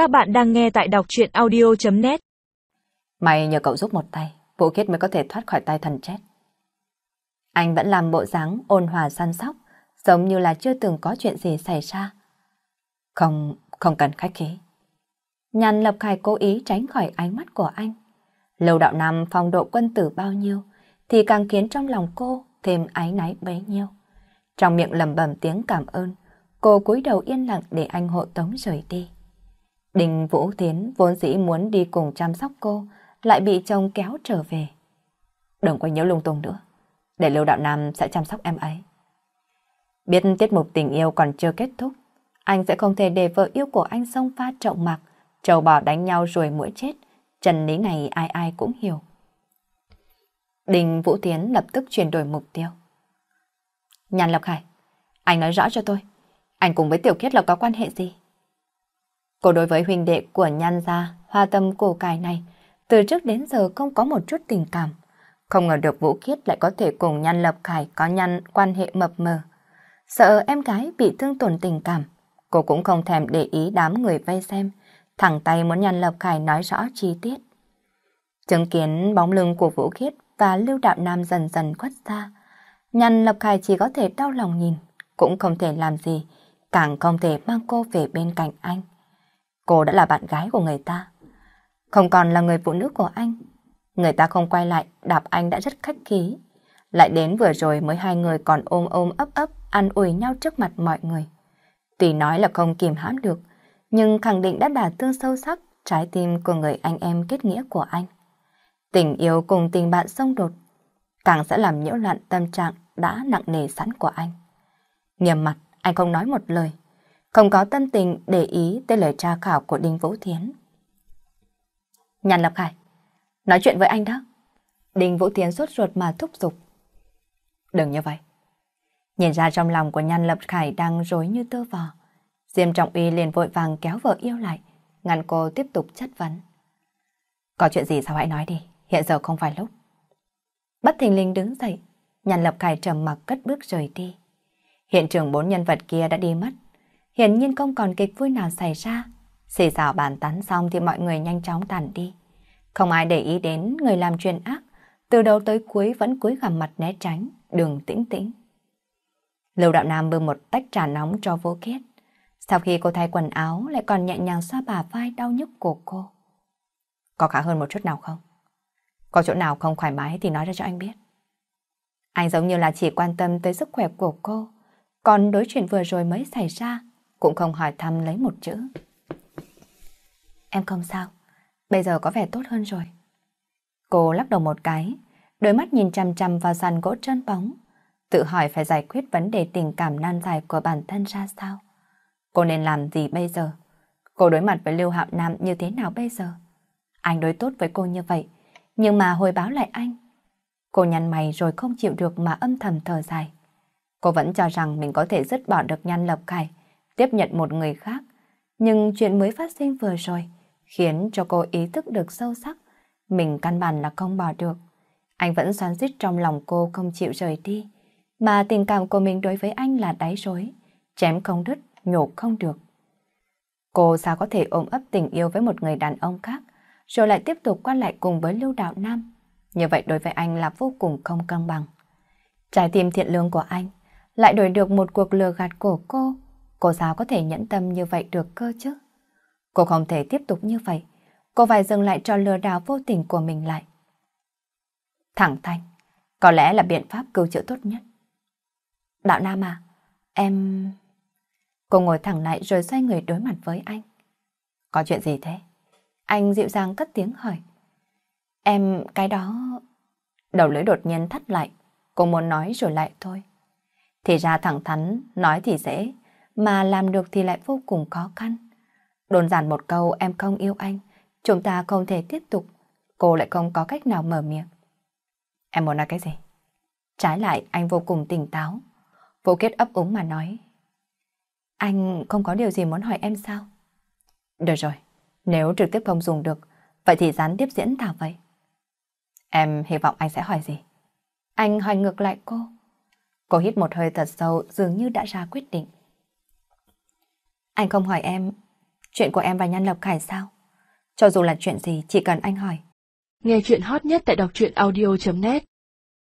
Các bạn đang nghe tại đọc chuyện audio.net May nhờ cậu giúp một tay, Vũ Khiết mới có thể thoát khỏi tay thần chết. Anh vẫn làm bộ dáng ôn hòa săn sóc, giống như là chưa từng có chuyện gì xảy ra. Không, không cần khách khí. Nhàn Lập Khải cố ý tránh khỏi ánh mắt của anh. Lâu đạo nam phong độ quân tử bao nhiêu, thì càng khiến trong lòng cô thêm ái náy bấy nhiêu. Trong miệng lầm bầm tiếng cảm ơn, cô cúi đầu yên lặng để anh hộ tống rời đi. Đình Vũ Tiến vốn dĩ muốn đi cùng chăm sóc cô, lại bị chồng kéo trở về. Đừng quay nhớ lung tung nữa, để Lưu Đạo Nam sẽ chăm sóc em ấy. Biết tiết mục tình yêu còn chưa kết thúc, anh sẽ không thể để vợ yêu của anh xông pha trọng mặc, trầu bò đánh nhau rồi mũi chết. Trần lý này ai ai cũng hiểu. Đình Vũ Tiến lập tức chuyển đổi mục tiêu. Nhàn Lộc Hải, anh nói rõ cho tôi, anh cùng với Tiểu Kiết là có quan hệ gì? Cô đối với huynh đệ của nhan gia, hoa tâm cổ cải này, từ trước đến giờ không có một chút tình cảm. Không ngờ được Vũ Khiết lại có thể cùng nhan lập khải có nhan quan hệ mập mờ. Sợ em gái bị thương tổn tình cảm, cô cũng không thèm để ý đám người vây xem, thẳng tay muốn nhan lập khải nói rõ chi tiết. Chứng kiến bóng lưng của Vũ Khiết và Lưu Đạo Nam dần dần khuất xa. Nhan lập khải chỉ có thể đau lòng nhìn, cũng không thể làm gì, càng không thể mang cô về bên cạnh anh. Cô đã là bạn gái của người ta. Không còn là người phụ nữ của anh. Người ta không quay lại, đạp anh đã rất khách khí. Lại đến vừa rồi mới hai người còn ôm ôm ấp ấp, ăn ủi nhau trước mặt mọi người. Tuy nói là không kìm hãm được, nhưng khẳng định đã đả thương sâu sắc trái tim của người anh em kết nghĩa của anh. Tình yêu cùng tình bạn xông đột, càng sẽ làm nhiễu loạn tâm trạng đã nặng nề sẵn của anh. Nghiêm mặt, anh không nói một lời, không có tâm tình để ý tới lời tra khảo của Đinh Vũ Thiến. Nhàn Lập Khải, nói chuyện với anh đó. Đinh Vũ Thiến sốt ruột mà thúc giục. Đừng như vậy. Nhìn ra trong lòng của Nhan Lập Khải đang rối như tơ vò. Diêm Trọng Uy liền vội vàng kéo vợ yêu lại, ngăn cô tiếp tục chất vấn. Có chuyện gì sao hãy nói đi, hiện giờ không phải lúc. Bất thình linh đứng dậy, Nhan Lập Khải trầm mặc cất bước rời đi. Hiện trường bốn nhân vật kia đã đi mất, hiển nhiên không còn kịch vui nào xảy ra. Xì xào bàn tán xong thì mọi người nhanh chóng tàn đi. Không ai để ý đến người làm chuyện ác, từ đầu tới cuối vẫn cúi gằm mặt né tránh, đường tĩnh tĩnh. Lưu Đạo Nam bưng một tách trà nóng cho vô kết. Sau khi cô thay quần áo lại còn nhẹ nhàng xoa bà vai đau nhức của cô. Có khá hơn một chút nào không? Có chỗ nào không thoải mái thì nói ra cho anh biết. Anh giống như là chỉ quan tâm tới sức khỏe của cô, còn đối chuyện vừa rồi mới xảy ra, cũng không hỏi thăm lấy một chữ. Em không sao, bây giờ có vẻ tốt hơn rồi. Cô lắc đầu một cái, đôi mắt nhìn chăm chăm vào sàn gỗ trơn bóng, tự hỏi phải giải quyết vấn đề tình cảm nan dài của bản thân ra sao. Cô nên làm gì bây giờ? Cô đối mặt với Lưu Hạo Nam như thế nào bây giờ? Anh đối tốt với cô như vậy, nhưng mà hồi báo lại anh. Cô nhăn mày rồi không chịu được mà âm thầm thở dài. Cô vẫn cho rằng mình có thể dứt bỏ được nhan lập khải, tiếp nhận một người khác. Nhưng chuyện mới phát sinh vừa rồi khiến cho cô ý thức được sâu sắc mình căn bản là không bỏ được. Anh vẫn xoắn xít trong lòng cô không chịu rời đi. Mà tình cảm của mình đối với anh là đáy rối, chém không đứt, nhổ không được. Cô sao có thể ôm ấp tình yêu với một người đàn ông khác, rồi lại tiếp tục quan lại cùng với Lưu Đạo Nam. Như vậy đối với anh là vô cùng không cân bằng. Trái tim thiện lương của anh lại đổi được một cuộc lừa gạt của cô, Cô sao có thể nhẫn tâm như vậy được cơ chứ? Cô không thể tiếp tục như vậy. Cô phải dừng lại cho lừa đảo vô tình của mình lại. Thẳng thanh, có lẽ là biện pháp cứu chữa tốt nhất. Đạo Nam à, em... Cô ngồi thẳng lại rồi xoay người đối mặt với anh. Có chuyện gì thế? Anh dịu dàng cất tiếng hỏi. Em, cái đó... Đầu lưỡi đột nhiên thắt lại. Cô muốn nói rồi lại thôi. Thì ra thẳng thắn, nói thì dễ, mà làm được thì lại vô cùng khó khăn. Đơn giản một câu em không yêu anh, chúng ta không thể tiếp tục, cô lại không có cách nào mở miệng. Em muốn nói cái gì? Trái lại anh vô cùng tỉnh táo. Vô kết ấp úng mà nói. Anh không có điều gì muốn hỏi em sao? Được rồi, nếu trực tiếp không dùng được, vậy thì gián tiếp diễn thảo vậy. Em hy vọng anh sẽ hỏi gì? Anh hỏi ngược lại cô. Cô hít một hơi thật sâu dường như đã ra quyết định. Anh không hỏi em, Chuyện của em và Nhân Lập Khải sao? Cho dù là chuyện gì, chỉ cần anh hỏi. Nghe chuyện hot nhất tại đọc truyện audio.net